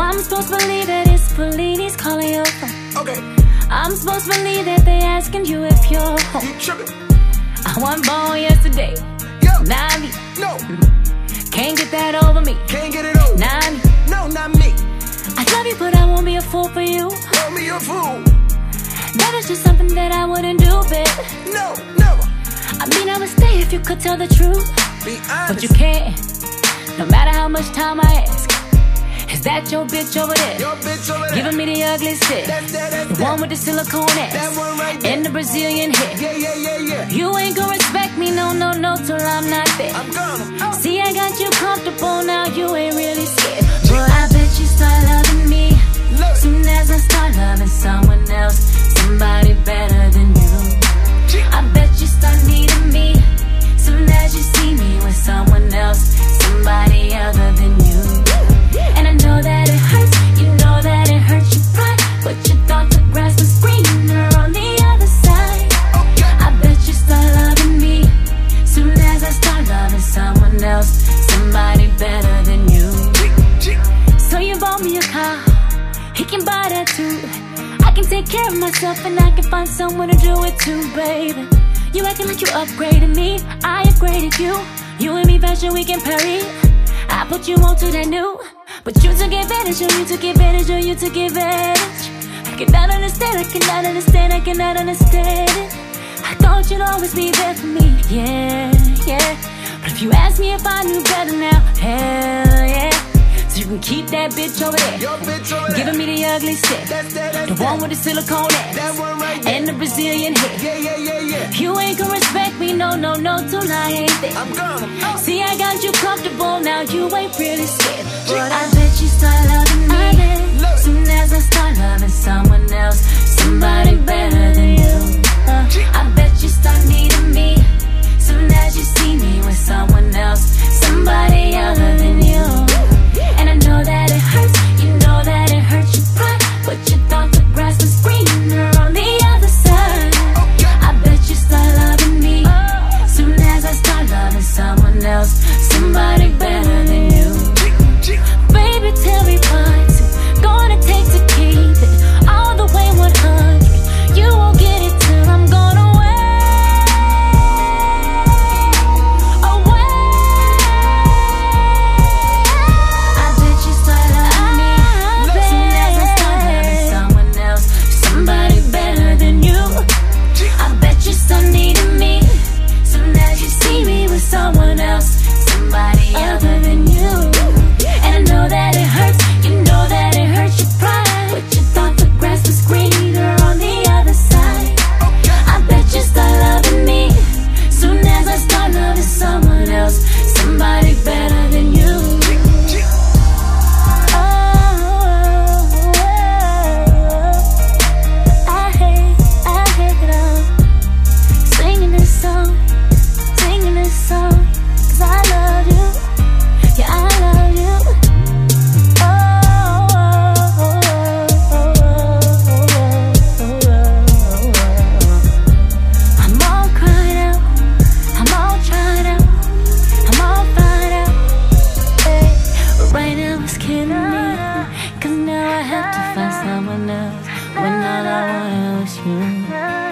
I'm supposed to believe that it's Fellini's calling your phone. Okay, I'm supposed to believe that they asking you if you're home. you tripping? I wasn't born yesterday, Yo, not me. no, mm-hmm. Can't get that over me, can't get it over. not me. No, not me. I love you, but I won't be a fool for you. Call me a fool. That is just something that I wouldn't do, babe. No, never. I mean, I would stay if you could tell the truth, Be honest. but you can't. No matter how much time I ask, is that your bitch over there? Your bitch over there. Giving me the ugly shit. That's that, that's The that. one with the silicone That ass one right there. and the Brazilian hair. Yeah, yeah, yeah, yeah. You ain't gonna respect me, no, no, no, till I'm not there. I'm gonna. See, I got you comfortable now, you ain't really myself and I can find someone to do it too, baby. You acting like you upgraded me, I upgraded you. You and me fashion we can parry. I put you on to that new, but you took advantage, of you took advantage, of you took advantage. I cannot understand, I cannot understand, I cannot understand it. I thought you'd always be there for me, yeah, yeah. But if you ask me if I knew better now, hell you can keep that bitch over there. Your bitch over there. Giving me the ugly shit. That's that, that's The that. one with the silicone ass. That one right there. And the Brazilian hair. Yeah, yeah, yeah, yeah. You ain't gonna respect me, no, no, no, I ain't there. I'm gonna. See, I got you comfortable now, you ain't really scared. But I I had to find someone else when all I wanted was you.